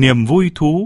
niềm vui thú.